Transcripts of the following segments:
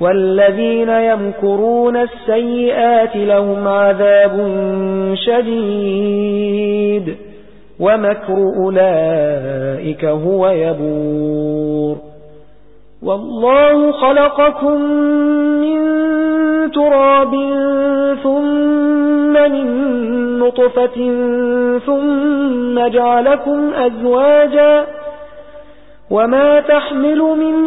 والذين يمكرون السيئات لهم عذاب شديد ومكر أولئك هو يبور والله خلقكم من تراب ثم من نطفة ثم جعلكم أزواجا وما تحمل من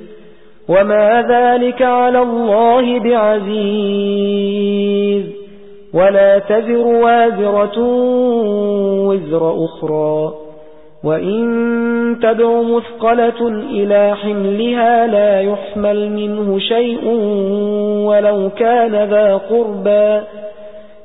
وما ذلك على الله بعزيز ولا تذر وازرة وزر أخرى وإن تدع مثقلة إلى حملها لا يحمل منه شيء ولو كان ذا قربا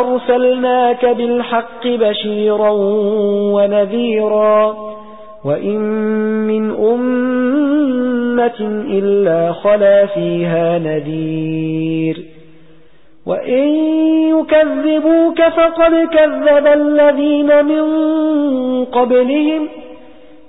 أرسلناك بالحق بشيرا ونذيرا وإن من أمة إلا خلا فيها نذير وإن يكذبوك فقد كذب الذين من قبلهم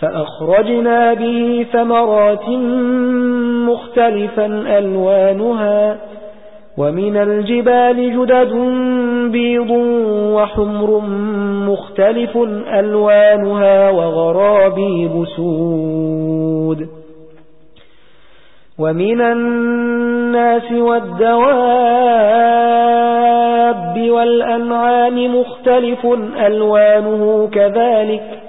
فأخرجنا به ثمرات مختلفا ألوانها ومن الجبال جدد بيض وحمر مختلف ألوانها وغرابي بسود ومن الناس والدواب والأنعام مختلف ألوانه كذلك.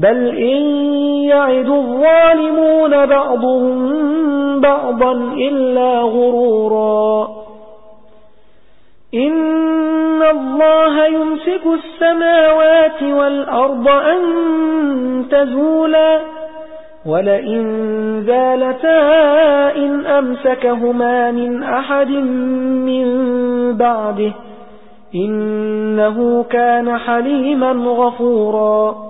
بل إن يعد الظالمون بعضهم بعضا إلا غرورا إن الله يمسك السماوات والأرض أن تزولا ولئن زالتا إن أمسكهما من أحد من بعده إنه كان حليما غفورا